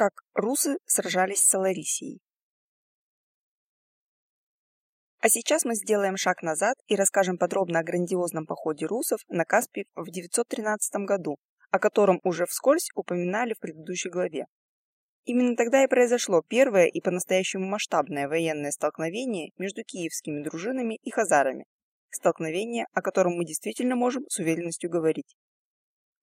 как русы сражались с Аларисией. А сейчас мы сделаем шаг назад и расскажем подробно о грандиозном походе русов на Каспий в 913 году, о котором уже вскользь упоминали в предыдущей главе. Именно тогда и произошло первое и по-настоящему масштабное военное столкновение между киевскими дружинами и хазарами, столкновение, о котором мы действительно можем с уверенностью говорить.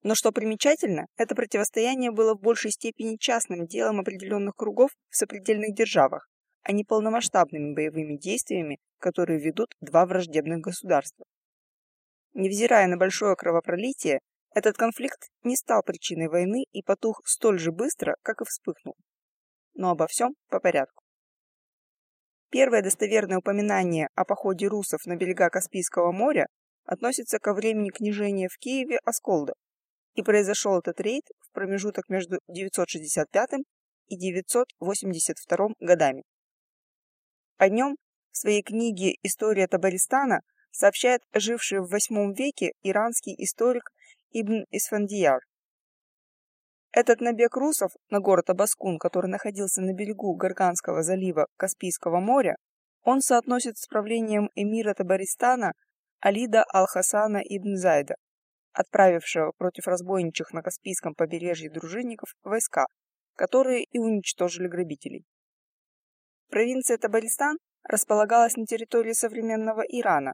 Но что примечательно, это противостояние было в большей степени частным делом определенных кругов в сопредельных державах, а не полномасштабными боевыми действиями, которые ведут два враждебных государства. Невзирая на большое кровопролитие, этот конфликт не стал причиной войны и потух столь же быстро, как и вспыхнул. Но обо всем по порядку. Первое достоверное упоминание о походе русов на берега Каспийского моря относится ко времени княжения в Киеве Асколда, и произошел этот рейд в промежуток между 965 и 982 годами. О нем в своей книге «История Табаристана» сообщает живший в VIII веке иранский историк Ибн Исфандияр. Этот набег русов на город Абаскун, который находился на берегу Гарганского залива Каспийского моря, он соотносит с правлением эмира Табаристана Алида Ал-Хасана ибн Зайда отправившего против разбойничьих на Каспийском побережье дружинников войска, которые и уничтожили грабителей. Провинция Табаристан располагалась на территории современного Ирана,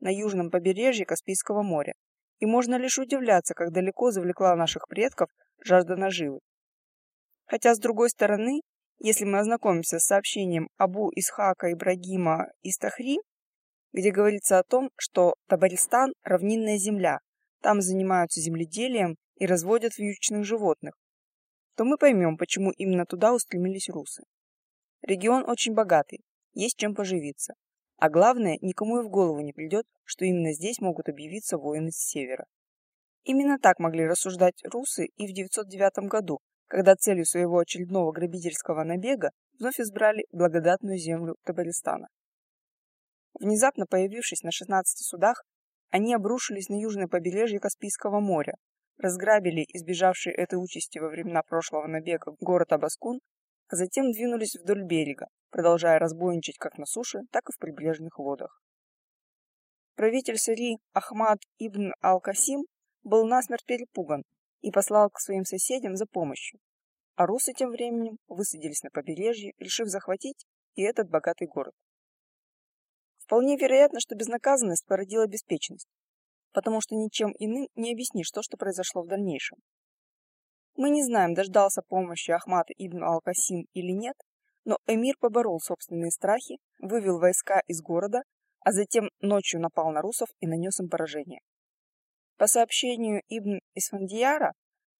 на южном побережье Каспийского моря, и можно лишь удивляться, как далеко завлекла наших предков жажда наживы. Хотя, с другой стороны, если мы ознакомимся с сообщением Абу Исхака Ибрагима из Тахри, где говорится о том, что Табаристан – равнинная земля, там занимаются земледелием и разводят вьючных животных, то мы поймем, почему именно туда устремились русы. Регион очень богатый, есть чем поживиться. А главное, никому и в голову не придет, что именно здесь могут объявиться воины с севера. Именно так могли рассуждать русы и в 909 году, когда целью своего очередного грабительского набега вновь избрали благодатную землю Табаристана. Внезапно появившись на 16 судах, они обрушились на южное побережье Каспийского моря, разграбили избежавший этой участи во времена прошлого набега город Абаскун, а затем двинулись вдоль берега, продолжая разбойничать как на суше, так и в прибрежных водах. Правитель Сари Ахмад ибн Ал-Касим был насмерть перепуган и послал к своим соседям за помощью, а русы тем временем высадились на побережье, решив захватить и этот богатый город. Вполне вероятно, что безнаказанность породила беспечность, потому что ничем иным не объяснишь то, что произошло в дальнейшем. Мы не знаем, дождался помощи Ахмата ибн Ал-Касим или нет, но эмир поборол собственные страхи, вывел войска из города, а затем ночью напал на русов и нанес им поражение. По сообщению Ибн Исфандияра,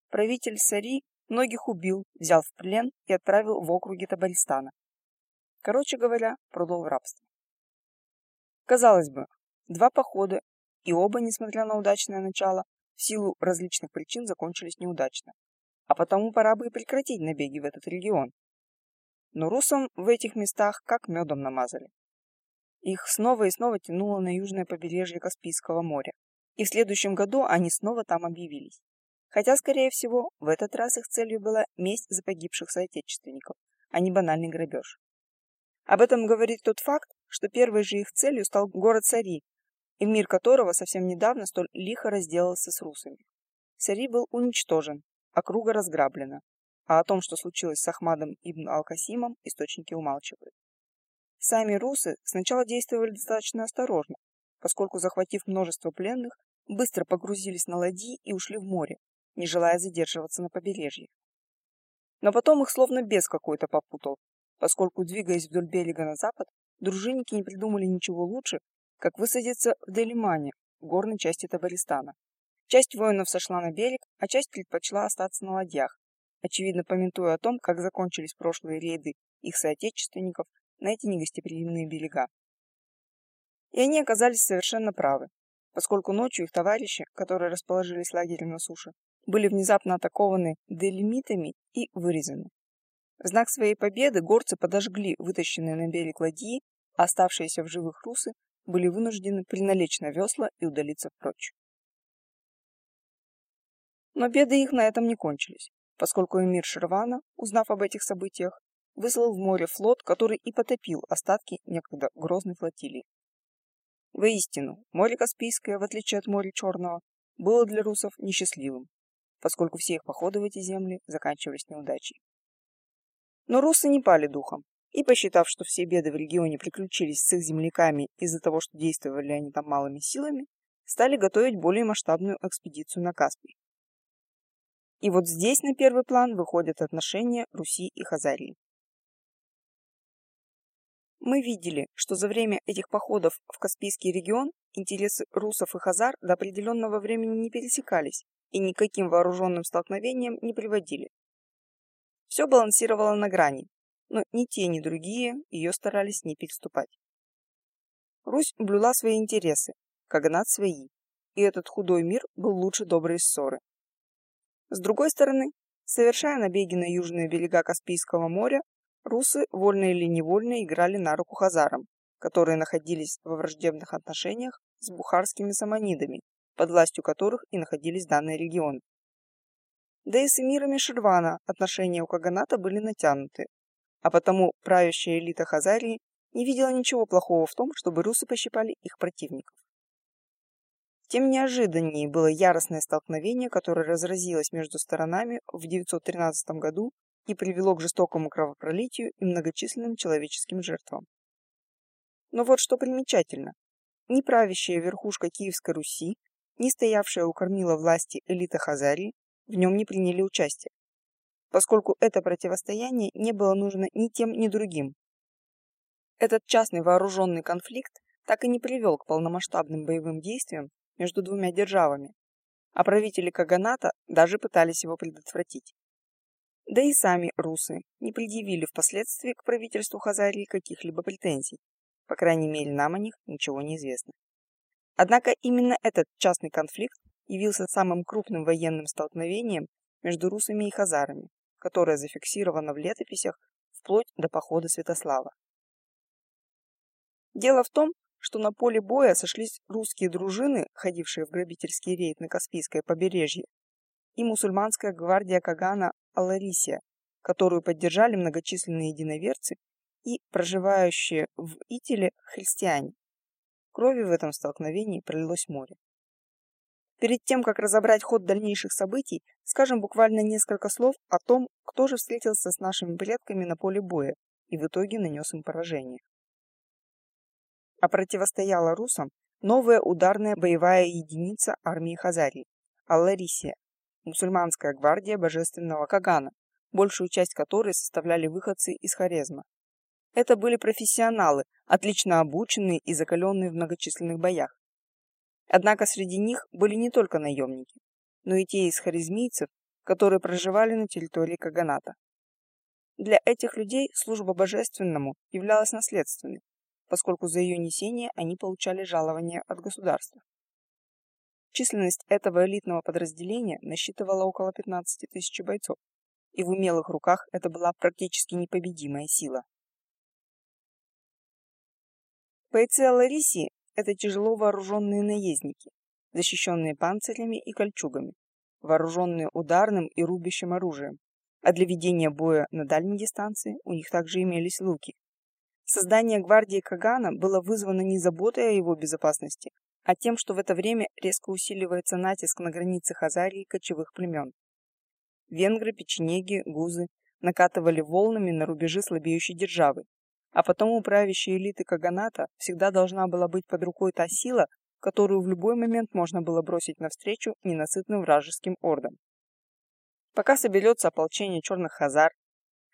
правитель Сари многих убил, взял в плен и отправил в округи Табаристана. Короче говоря, продал в рабство. Казалось бы, два похода, и оба, несмотря на удачное начало, в силу различных причин закончились неудачно. А потому пора бы и прекратить набеги в этот регион. Но русам в этих местах как медом намазали. Их снова и снова тянуло на южное побережье Каспийского моря. И в следующем году они снова там объявились. Хотя, скорее всего, в этот раз их целью была месть за погибших соотечественников, а не банальный грабеж. Об этом говорит тот факт, что первой же их целью стал город Сари, и мир которого совсем недавно столь лихо разделался с русами. Сари был уничтожен, округа разграблена, а о том, что случилось с Ахмадом ибн Ал-Касимом, источники умалчивают. Сами русы сначала действовали достаточно осторожно, поскольку, захватив множество пленных, быстро погрузились на ладьи и ушли в море, не желая задерживаться на побережье. Но потом их словно бес какой-то попутал, поскольку, двигаясь вдоль берега на запад, дружинники не придумали ничего лучше, как высадиться в Делимане, в горной части Табаристана. Часть воинов сошла на берег, а часть предпочла остаться на ладьях, очевидно помятуя о том, как закончились прошлые рейды их соотечественников на эти негостеприимные берега. И они оказались совершенно правы, поскольку ночью их товарищи, которые расположились лагерем на суше, были внезапно атакованы делимитами и вырезаны. В знак своей победы горцы подожгли вытащенные на берег ладьи, а оставшиеся в живых русы были вынуждены приналечь на весла и удалиться прочь. Но беды их на этом не кончились. поскольку эмир Шервана, узнав об этих событиях, выслал в море флот, который и потопил остатки некогда грозной флотилии. Воистину, море Каспийское, в отличие от моря Черного, было для русов несчастливым, поскольку все их походы в эти земли заканчивались неудачей. Но русы не пали духом, и, посчитав, что все беды в регионе приключились с их земляками из-за того, что действовали они там малыми силами, стали готовить более масштабную экспедицию на Каспий. И вот здесь на первый план выходят отношения Руси и Хазарии. Мы видели, что за время этих походов в Каспийский регион интересы русов и хазар до определенного времени не пересекались и никаким вооруженным столкновением не приводили. Все балансировало на грани, но ни те, ни другие ее старались не переступать. Русь блюла свои интересы, Каганат свои, и этот худой мир был лучше доброй ссоры. С другой стороны, совершая набеги на южные берега Каспийского моря, русы, вольно или невольно, играли на руку хазарам, которые находились во враждебных отношениях с бухарскими саманидами, под властью которых и находились данные регионы. Да и с эмирами Ширвана отношения у Каганата были натянуты, а потому правящая элита Хазарии не видела ничего плохого в том, чтобы русы пощипали их противников. Тем неожиданнее было яростное столкновение, которое разразилось между сторонами в 913 году и привело к жестокому кровопролитию и многочисленным человеческим жертвам. Но вот что примечательно. Ни правящая верхушка Киевской Руси, ни стоявшая у кормила власти элита Хазарии в нем не приняли участие, поскольку это противостояние не было нужно ни тем, ни другим. Этот частный вооруженный конфликт так и не привел к полномасштабным боевым действиям между двумя державами, а правители Каганата даже пытались его предотвратить. Да и сами русы не предъявили впоследствии к правительству Хазарии каких-либо претензий. По крайней мере, нам о них ничего не известно. Однако именно этот частный конфликт явился самым крупным военным столкновением между русами и хазарами, которое зафиксировано в летописях вплоть до похода Святослава. Дело в том, что на поле боя сошлись русские дружины, ходившие в грабительский рейд на Каспийское побережье, и мусульманская гвардия Кагана Аларисия, которую поддержали многочисленные единоверцы и проживающие в Итиле христиане. Крови в этом столкновении пролилось море. Перед тем, как разобрать ход дальнейших событий, скажем буквально несколько слов о том, кто же встретился с нашими предками на поле боя и в итоге нанес им поражение. А противостояла русам новая ударная боевая единица армии Хазарии – Алларисия, мусульманская гвардия божественного Кагана, большую часть которой составляли выходцы из Хорезма. Это были профессионалы, отлично обученные и закаленные в многочисленных боях. Однако среди них были не только наемники, но и те из харизмийцев, которые проживали на территории Каганата. Для этих людей служба божественному являлась наследственной, поскольку за ее несение они получали жалования от государства. Численность этого элитного подразделения насчитывала около 15 тысяч бойцов, и в умелых руках это была практически непобедимая сила. Бойцы Аларисии – это тяжело вооруженные наездники, защищенные панцирями и кольчугами, вооруженные ударным и рубящим оружием, а для ведения боя на дальней дистанции у них также имелись луки. Создание гвардии Кагана было вызвано не заботой о его безопасности, а тем, что в это время резко усиливается натиск на границе Хазарии кочевых племен. Венгры, печенеги, гузы накатывали волнами на рубежи слабеющей державы, а потом у правящей элиты Каганата всегда должна была быть под рукой та сила, которую в любой момент можно было бросить навстречу ненасытным вражеским ордам. Пока соберется ополчение черных хазар,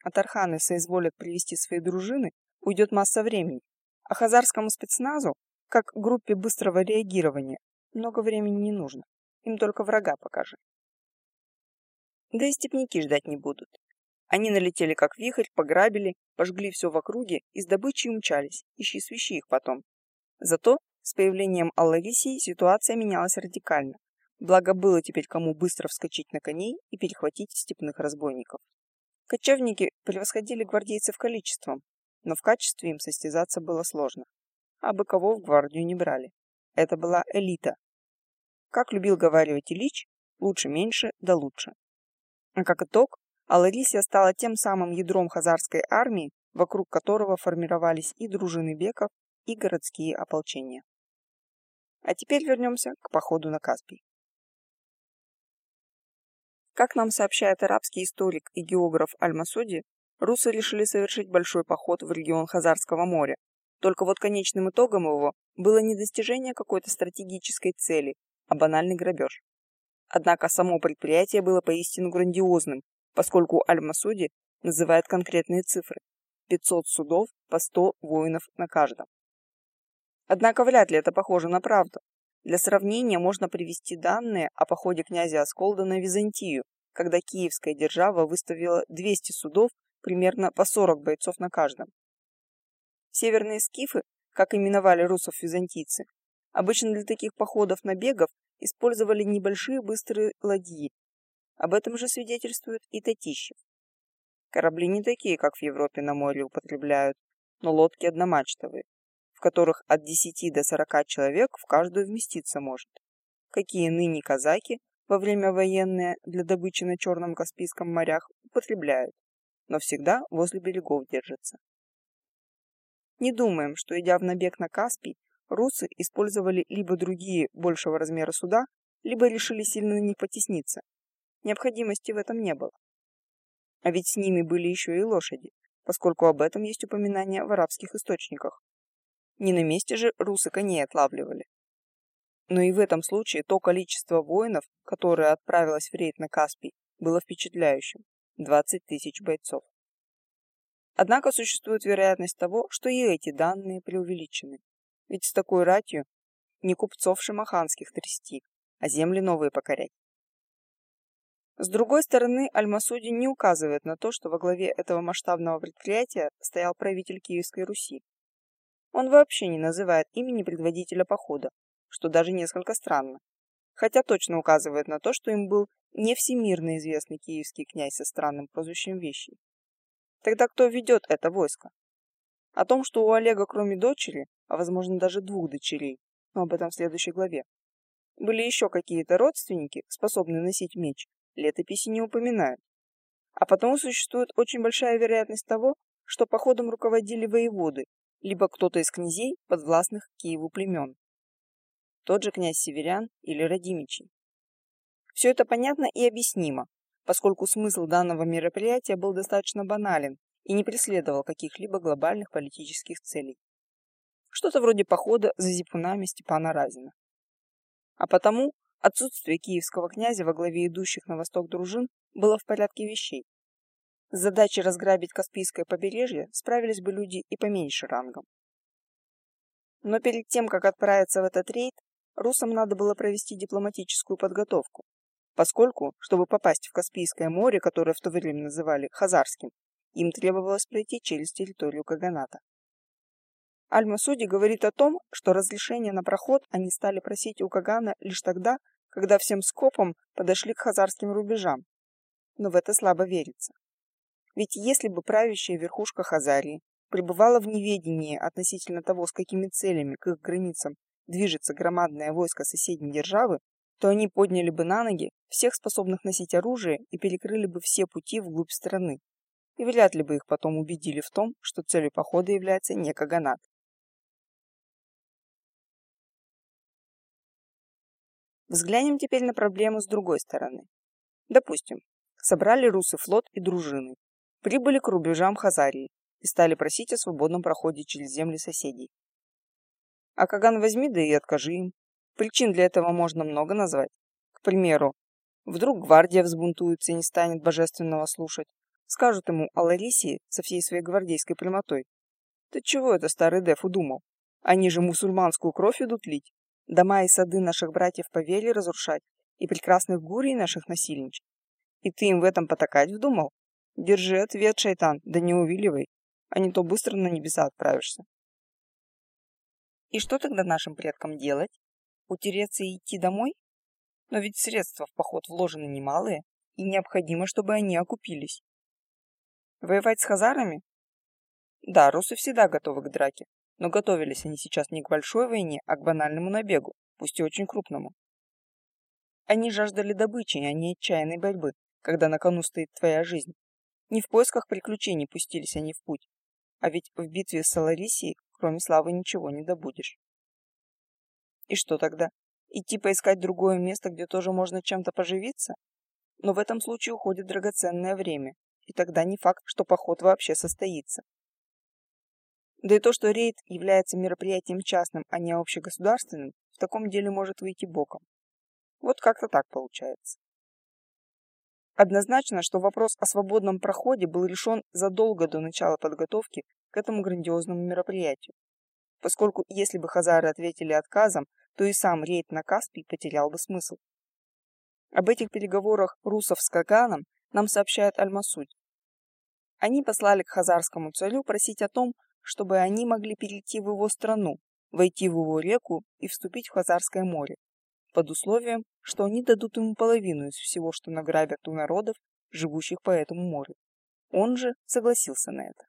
а Тарханы соизволят привести свои дружины, уйдет масса времени, а хазарскому спецназу как группе быстрого реагирования. Много времени не нужно. Им только врага покажи. Да и степняки ждать не будут. Они налетели как вихрь, пограбили, пожгли все в округе и с добычей умчались. Ищи свищи их потом. Зато с появлением Алларисии ситуация менялась радикально. Благо было теперь кому быстро вскочить на коней и перехватить степных разбойников. Кочевники превосходили гвардейцев количеством, но в качестве им состязаться было сложно а быковов в гвардию не брали. Это была элита. Как любил говаривать Ильич, лучше меньше, да лучше. А как итог, Аларисия стала тем самым ядром хазарской армии, вокруг которого формировались и дружины беков, и городские ополчения. А теперь вернемся к походу на Каспий. Как нам сообщает арабский историк и географ Аль-Масуди, русы решили совершить большой поход в регион Хазарского моря. Только вот конечным итогом его было не достижение какой-то стратегической цели, а банальный грабеж. Однако само предприятие было поистину грандиозным, поскольку Аль-Масуди называет конкретные цифры – 500 судов по 100 воинов на каждом. Однако вряд ли это похоже на правду. Для сравнения можно привести данные о походе князя Асколда на Византию, когда киевская держава выставила 200 судов примерно по 40 бойцов на каждом. Северные скифы, как именовали русов византийцы, обычно для таких походов-набегов использовали небольшие быстрые ладьи. Об этом же свидетельствует и Татищев. Корабли не такие, как в Европе на море употребляют, но лодки одномачтовые, в которых от 10 до 40 человек в каждую вместиться может. Какие ныне казаки во время военные для добычи на Черном Каспийском морях употребляют, но всегда возле берегов держатся. Не думаем, что идя в набег на Каспий, русы использовали либо другие большего размера суда, либо решили сильно них потесниться. Необходимости в этом не было. А ведь с ними были еще и лошади, поскольку об этом есть упоминания в арабских источниках. Не на месте же русы коней отлавливали. Но и в этом случае то количество воинов, которое отправилось в рейд на Каспий, было впечатляющим – 20 тысяч бойцов. Однако существует вероятность того, что и эти данные преувеличены. Ведь с такой ратью не купцов шамаханских трясти, а земли новые покорять. С другой стороны, Аль-Масуди не указывает на то, что во главе этого масштабного предприятия стоял правитель Киевской Руси. Он вообще не называет имени предводителя похода, что даже несколько странно, хотя точно указывает на то, что им был не всемирно известный киевский князь со странным прозвищем Вещий. Тогда кто ведет это войско? О том, что у Олега кроме дочери, а возможно даже двух дочерей, но об этом в следующей главе, были еще какие-то родственники, способные носить меч, летописи не упоминают. А потому существует очень большая вероятность того, что походом руководили воеводы, либо кто-то из князей подвластных Киеву племен. Тот же князь Северян или Радимичи. Все это понятно и объяснимо, поскольку смысл данного мероприятия был достаточно банален и не преследовал каких-либо глобальных политических целей. Что-то вроде похода за зипунами Степана Разина. А потому Отсутствие киевского князя во главе идущих на восток дружин было в порядке вещей. С задачей разграбить Каспийское побережье справились бы люди и поменьше рангом. Но перед тем, как отправиться в этот рейд, русам надо было провести дипломатическую подготовку, поскольку, чтобы попасть в Каспийское море, которое в то время называли Хазарским, им требовалось пройти через территорию Каганата. Аль-Масуди говорит о том, что разрешение на проход они стали просить у Кагана лишь тогда, когда всем скопом подошли к хазарским рубежам. Но в это слабо верится. Ведь если бы правящая верхушка Хазарии пребывала в неведении относительно того, с какими целями к их границам движется громадное войско соседней державы, то они подняли бы на ноги всех способных носить оружие и перекрыли бы все пути вглубь страны. И вряд ли бы их потом убедили в том, что целью похода является не Каганат. Взглянем теперь на проблему с другой стороны. Допустим, собрали русы флот и дружины, прибыли к рубежам Хазарии и стали просить о свободном проходе через земли соседей. А Каган возьми да и откажи им. Причин для этого можно много назвать. К примеру, вдруг гвардия взбунтуется и не станет божественного слушать. Скажут ему о Ларисии со всей своей гвардейской прямотой. Ты чего это старый Деф удумал? Они же мусульманскую кровь идут лить. Дома и сады наших братьев повели разрушать, и прекрасных гурий наших насильничать. И ты им в этом потакать вдумал? Держи ответ, шайтан, да не увиливай, а не то быстро на небеса отправишься. И что тогда нашим предкам делать? Утереться и идти домой? Но ведь средства в поход вложены немалые, и необходимо, чтобы они окупились. Воевать с хазарами? Да, русы всегда готовы к драке, но готовились они сейчас не к большой войне, а к банальному набегу, пусть и очень крупному. Они жаждали добычи, а не отчаянной борьбы, когда на кону стоит твоя жизнь. Не в поисках приключений пустились они в путь, а ведь в битве с Саларисией, кроме славы, ничего не добудешь. И что тогда? Идти поискать другое место, где тоже можно чем-то поживиться? Но в этом случае уходит драгоценное время, и тогда не факт, что поход вообще состоится. Да и то, что рейд является мероприятием частным, а не общегосударственным, в таком деле может выйти боком. Вот как-то так получается. Однозначно, что вопрос о свободном проходе был решен задолго до начала подготовки к этому грандиозному мероприятию, поскольку если бы хазары ответили отказом, то и сам рейд на Каспий потерял бы смысл. Об этих переговорах русов с Каганом нам сообщает Аль-Масуд. Они послали к хазарскому царю просить о том, чтобы они могли перейти в его страну, войти в его реку и вступить в Хазарское море, под условием, что они дадут ему половину из всего, что награбят у народов, живущих по этому морю. Он же согласился на это.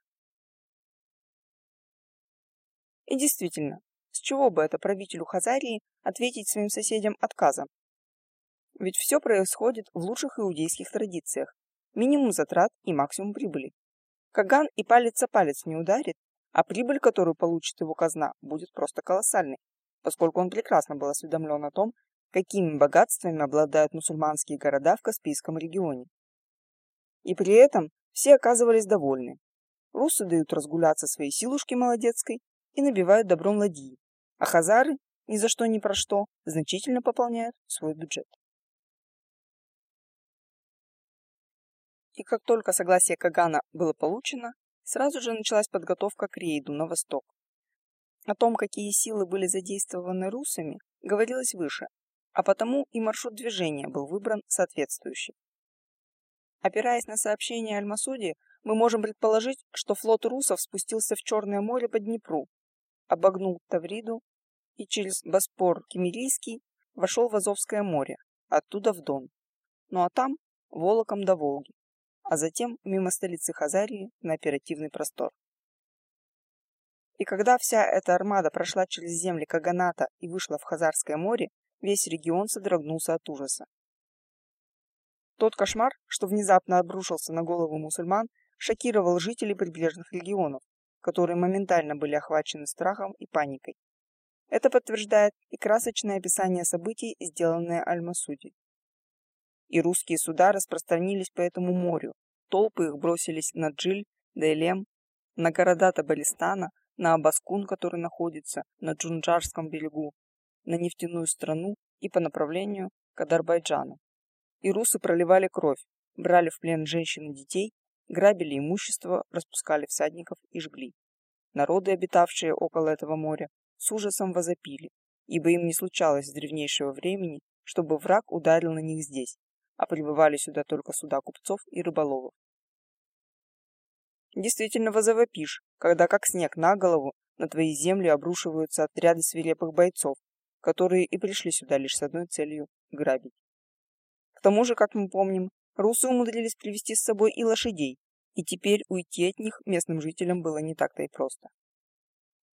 И действительно, с чего бы это правителю Хазарии ответить своим соседям отказом? Ведь все происходит в лучших иудейских традициях. Минимум затрат и максимум прибыли. Каган и палец о палец не ударит, а прибыль, которую получит его казна, будет просто колоссальной, поскольку он прекрасно был осведомлен о том, какими богатствами обладают мусульманские города в Каспийском регионе. И при этом все оказывались довольны. Русы дают разгуляться своей силушке молодецкой и набивают добром ладьи, а хазары ни за что ни про что значительно пополняют свой бюджет. И как только согласие Кагана было получено, Сразу же началась подготовка к рейду на восток. О том, какие силы были задействованы русами, говорилось выше, а потому и маршрут движения был выбран соответствующий. Опираясь на сообщение Аль-Масуди, мы можем предположить, что флот русов спустился в Черное море по Днепру, обогнул Тавриду и через Боспор Кемерийский вошел в Азовское море, оттуда в Дон. Ну а там Волоком до Волги а затем мимо столицы Хазарии на оперативный простор. И когда вся эта армада прошла через земли Каганата и вышла в Хазарское море, весь регион содрогнулся от ужаса. Тот кошмар, что внезапно обрушился на голову мусульман, шокировал жителей прибрежных регионов, которые моментально были охвачены страхом и паникой. Это подтверждает и красочное описание событий, сделанное Аль-Масуди и русские суда распространились по этому морю. Толпы их бросились на Джиль, Дейлем, на города Табалистана, на Абаскун, который находится на Джунджарском берегу, на нефтяную страну и по направлению к Адарбайджану. И русы проливали кровь, брали в плен женщин и детей, грабили имущество, распускали всадников и жгли. Народы, обитавшие около этого моря, с ужасом возопили, ибо им не случалось с древнейшего времени, чтобы враг ударил на них здесь, а прибывали сюда только суда купцов и рыболовов. Действительно возовопишь, когда как снег на голову на твои земли обрушиваются отряды свирепых бойцов, которые и пришли сюда лишь с одной целью – грабить. К тому же, как мы помним, русы умудрились привести с собой и лошадей, и теперь уйти от них местным жителям было не так-то и просто.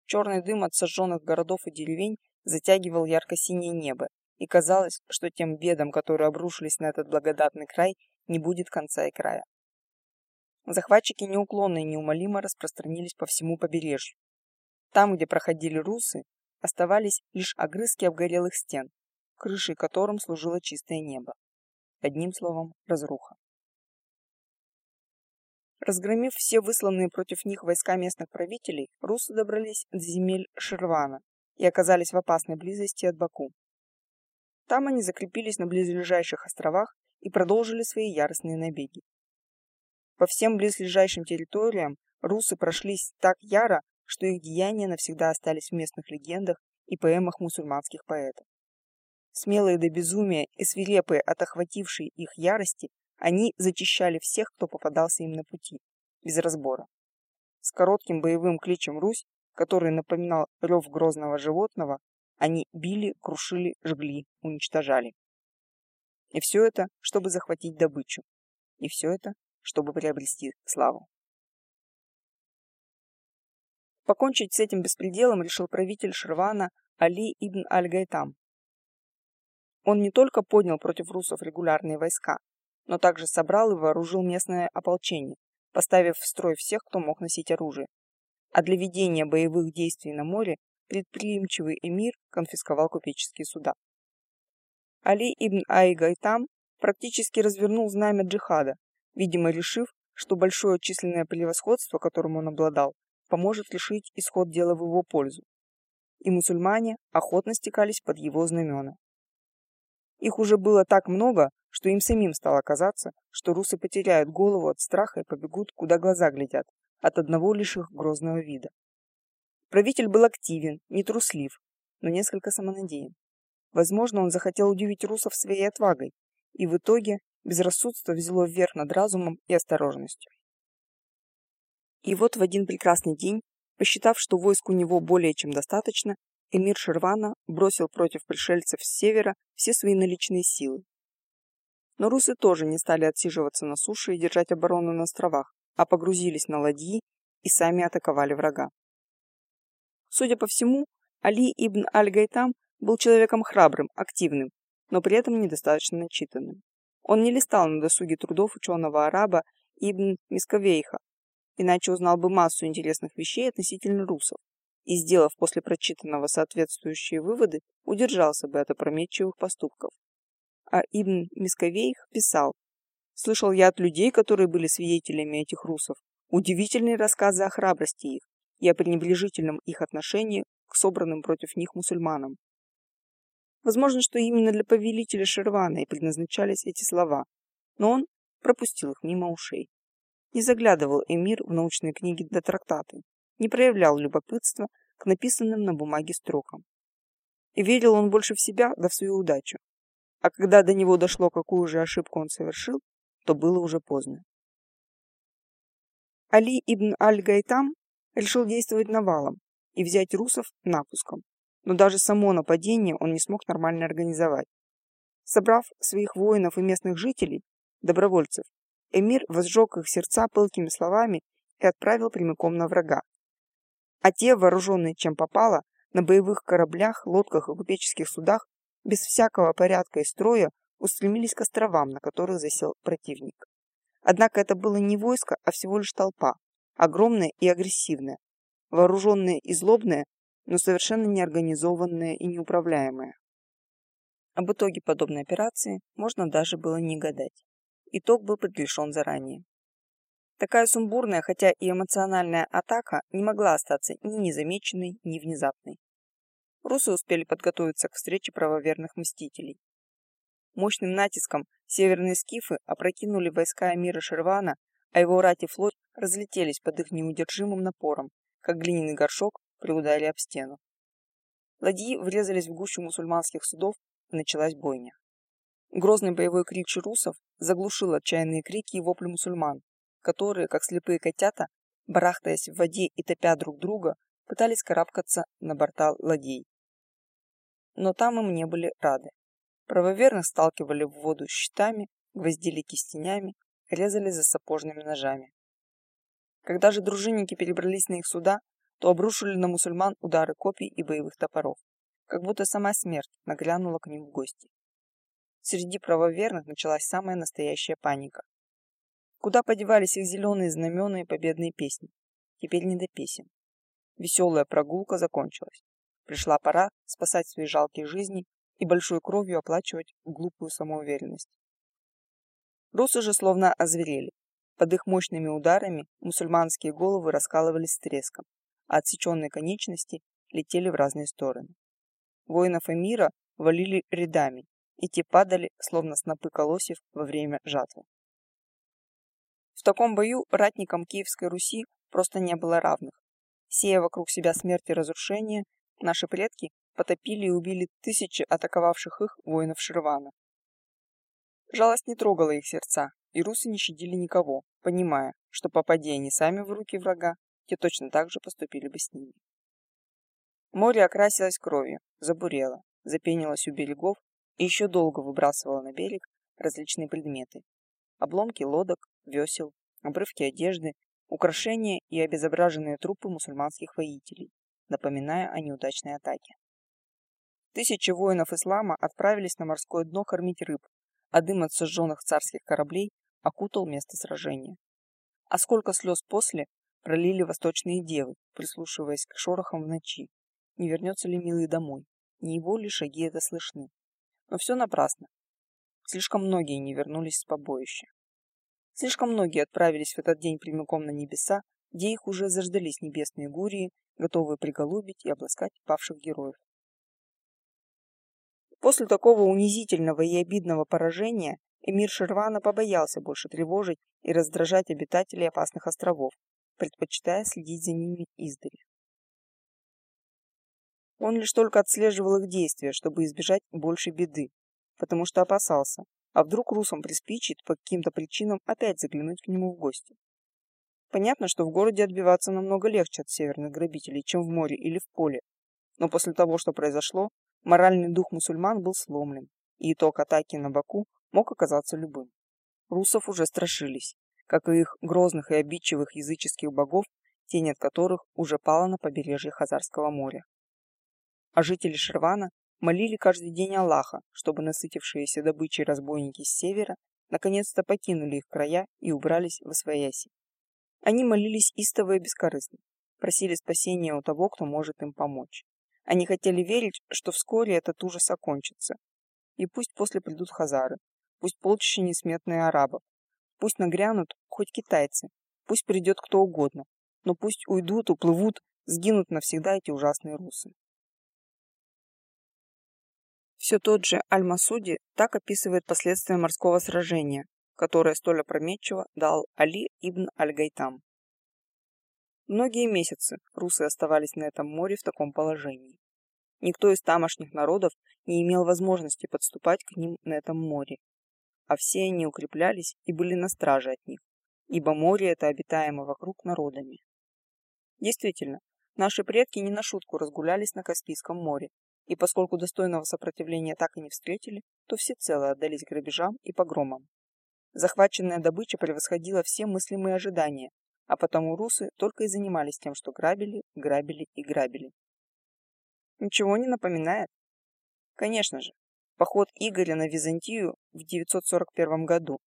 Черный дым от сожженных городов и деревень затягивал ярко-синее небо, и казалось, что тем бедам, которые обрушились на этот благодатный край, не будет конца и края. Захватчики неуклонно и неумолимо распространились по всему побережью. Там, где проходили русы, оставались лишь огрызки обгорелых стен, крышей которым служило чистое небо. Одним словом, разруха. Разгромив все высланные против них войска местных правителей, русы добрались до земель Ширвана и оказались в опасной близости от Баку. Там они закрепились на близлежащих островах и продолжили свои яростные набеги. По всем близлежащим территориям русы прошлись так яро, что их деяния навсегда остались в местных легендах и поэмах мусульманских поэтов. Смелые до безумия и свирепые от охватившей их ярости, они зачищали всех, кто попадался им на пути, без разбора. С коротким боевым кличем «Русь», который напоминал рев грозного животного, они били, крушили, жгли, уничтожали. И все это, чтобы захватить добычу. И все это, чтобы приобрести славу. Покончить с этим беспределом решил правитель Ширвана Али ибн Аль-Гайтам. Он не только поднял против русов регулярные войска, но также собрал и вооружил местное ополчение, поставив в строй всех, кто мог носить оружие. А для ведения боевых действий на море предприимчивый эмир конфисковал купеческие суда. Али ибн Ай-Гайтам практически развернул знамя джихада, видимо решив, что большое численное превосходство, которым он обладал, поможет решить исход дела в его пользу. И мусульмане охотно стекались под его знамена. Их уже было так много, что им самим стало казаться, что русы потеряют голову от страха и побегут, куда глаза глядят, от одного лишь их грозного вида. Правитель был активен, не труслив, но несколько самонадеян. Возможно, он захотел удивить русов своей отвагой, и в итоге безрассудство взяло вверх над разумом и осторожностью. И вот в один прекрасный день, посчитав, что войск у него более чем достаточно, эмир Шервана бросил против пришельцев с севера все свои наличные силы. Но русы тоже не стали отсиживаться на суше и держать оборону на островах, а погрузились на ладьи и сами атаковали врага. Судя по всему, Али ибн Аль-Гайтам был человеком храбрым, активным, но при этом недостаточно начитанным. Он не листал на досуге трудов ученого араба Ибн Мисковейха, иначе узнал бы массу интересных вещей относительно русов, и, сделав после прочитанного соответствующие выводы, удержался бы от опрометчивых поступков. А Ибн Мисковейх писал, «Слышал я от людей, которые были свидетелями этих русов, удивительные рассказы о храбрости их и о пренебрежительном их отношении к собранным против них мусульманам. Возможно, что именно для повелителя Шервана и предназначались эти слова, но он пропустил их мимо ушей. Не заглядывал эмир в научные книги до трактаты, не проявлял любопытства к написанным на бумаге строкам. И верил он больше в себя да в свою удачу. А когда до него дошло, какую же ошибку он совершил, то было уже поздно. Али ибн Аль-Гайтам решил действовать навалом и взять русов напуском но даже само нападение он не смог нормально организовать. Собрав своих воинов и местных жителей, добровольцев, эмир возжег их сердца пылкими словами и отправил прямиком на врага. А те, вооруженные чем попало, на боевых кораблях, лодках и купеческих судах, без всякого порядка и строя, устремились к островам, на которых засел противник. Однако это было не войско, а всего лишь толпа, огромная и агрессивная, вооруженная и злобная, но совершенно неорганизованная и неуправляемая. Об итоге подобной операции можно даже было не гадать. Итог был предрешен заранее. Такая сумбурная, хотя и эмоциональная атака не могла остаться ни незамеченной, ни внезапной. Русы успели подготовиться к встрече правоверных мстителей. Мощным натиском северные скифы опрокинули войска Эмира Шервана, а его рати флот разлетелись под их неудержимым напором, как глиняный горшок при ударе об стену. Ладьи врезались в гущу мусульманских судов, и началась бойня. Грозный боевой крик ширусов заглушил отчаянные крики и вопли мусульман, которые, как слепые котята, барахтаясь в воде и топя друг друга, пытались карабкаться на борта ладей. Но там им не были рады. Правоверных сталкивали в воду щитами, гвоздили кистенями, резали за сапожными ножами. Когда же дружинники перебрались на их суда, то обрушили на мусульман удары копий и боевых топоров, как будто сама смерть наглянула к ним в гости. Среди правоверных началась самая настоящая паника. Куда подевались их зеленые знамена и победные песни? Теперь не до песен. Веселая прогулка закончилась. Пришла пора спасать свои жалкие жизни и большой кровью оплачивать глупую самоуверенность. Русы же словно озверели. Под их мощными ударами мусульманские головы раскалывались с треском а отсеченные конечности летели в разные стороны. Воинов эмира валили рядами, и те падали, словно снопы колосьев во время жатвы. В таком бою ратникам Киевской Руси просто не было равных. Сея вокруг себя смерть и разрушение, наши предки потопили и убили тысячи атаковавших их воинов Ширвана. Жалость не трогала их сердца, и русы не щадили никого, понимая, что попадя они сами в руки врага, те точно так же поступили бы с ними. Море окрасилось кровью, забурело, запенилось у берегов и еще долго выбрасывало на берег различные предметы. Обломки лодок, весел, обрывки одежды, украшения и обезображенные трупы мусульманских воителей, напоминая о неудачной атаке. Тысячи воинов ислама отправились на морское дно кормить рыб, а дым от сожженных царских кораблей окутал место сражения. А сколько слез после пролили восточные девы, прислушиваясь к шорохам в ночи. Не вернется ли милый домой? Не его ли шаги это слышны? Но все напрасно. Слишком многие не вернулись с побоища. Слишком многие отправились в этот день прямиком на небеса, где их уже заждались небесные гурии, готовые приголубить и обласкать павших героев. После такого унизительного и обидного поражения эмир Шервана побоялся больше тревожить и раздражать обитателей опасных островов, предпочитая следить за ними издали. Он лишь только отслеживал их действия, чтобы избежать большей беды, потому что опасался, а вдруг русам приспичит по каким-то причинам опять заглянуть к нему в гости. Понятно, что в городе отбиваться намного легче от северных грабителей, чем в море или в поле, но после того, что произошло, моральный дух мусульман был сломлен, и итог атаки на Баку мог оказаться любым. Русов уже страшились, как и их грозных и обидчивых языческих богов, тень от которых уже пала на побережье Хазарского моря а жители Шервана молили каждый день Аллаха, чтобы насытившиеся добычей разбойники с севера наконец-то покинули их края и убрались в Освояси. Они молились истово и бескорыстно, просили спасения у того, кто может им помочь. Они хотели верить, что вскоре этот ужас окончится. И пусть после придут хазары, пусть полчища несметные арабов, пусть нагрянут хоть китайцы, пусть придет кто угодно, но пусть уйдут, уплывут, сгинут навсегда эти ужасные русы. Все тот же Аль-Масуди так описывает последствия морского сражения, которое столь опрометчиво дал Али ибн Аль-Гайтам. Многие месяцы русы оставались на этом море в таком положении. Никто из тамошних народов не имел возможности подступать к ним на этом море, а все они укреплялись и были на страже от них, ибо море это обитаемо вокруг народами. Действительно, наши предки не на шутку разгулялись на Каспийском море и поскольку достойного сопротивления так и не встретили, то всецело отдались грабежам и погромам. Захваченная добыча превосходила все мыслимые ожидания, а потому русы только и занимались тем, что грабили, грабили и грабили. Ничего не напоминает? Конечно же, поход Игоря на Византию в 941 году,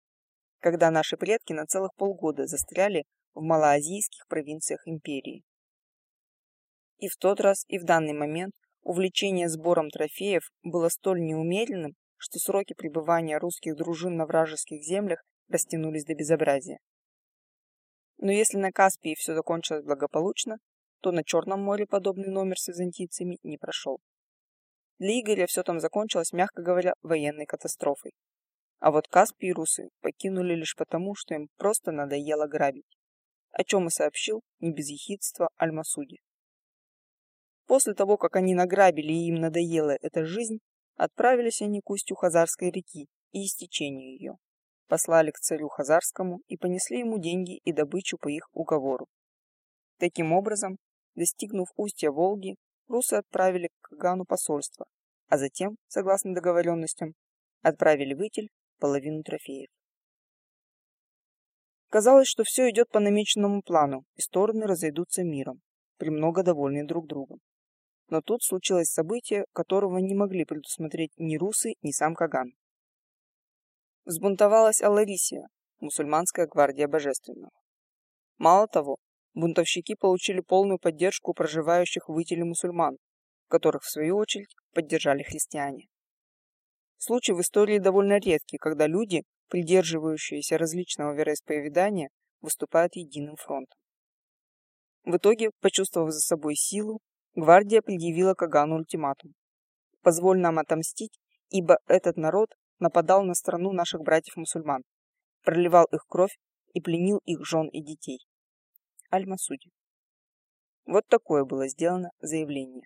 когда наши предки на целых полгода застряли в малоазийских провинциях империи. И в тот раз, и в данный момент Увлечение сбором трофеев было столь неумеренным, что сроки пребывания русских дружин на вражеских землях растянулись до безобразия. Но если на Каспии все закончилось благополучно, то на Черном море подобный номер с византийцами не прошел. Для Игоря все там закончилось, мягко говоря, военной катастрофой. А вот Каспий русы покинули лишь потому, что им просто надоело грабить, о чем и сообщил не без ехидства Аль-Масуди. После того, как они награбили и им надоела эта жизнь, отправились они к устью Хазарской реки и истечению ее. Послали к царю Хазарскому и понесли ему деньги и добычу по их уговору. Таким образом, достигнув устья Волги, русы отправили к Кагану посольство, а затем, согласно договоренностям, отправили в половину трофеев. Казалось, что все идет по намеченному плану, и стороны разойдутся миром, премного довольны друг другом. Но тут случилось событие, которого не могли предусмотреть ни русы, ни сам Каган. Взбунтовалась Аларисия, мусульманская гвардия божественного. Мало того, бунтовщики получили полную поддержку проживающих в Итиле мусульман, которых в свою очередь поддержали христиане. Случай в истории довольно редкий, когда люди, придерживающиеся различного вероисповедания, выступают единым фронтом. В итоге, почувствовав за собой силу, Гвардия предъявила Кагану ультиматум. «Позволь нам отомстить, ибо этот народ нападал на страну наших братьев-мусульман, проливал их кровь и пленил их жен и детей». Аль-Масуди. Вот такое было сделано заявление.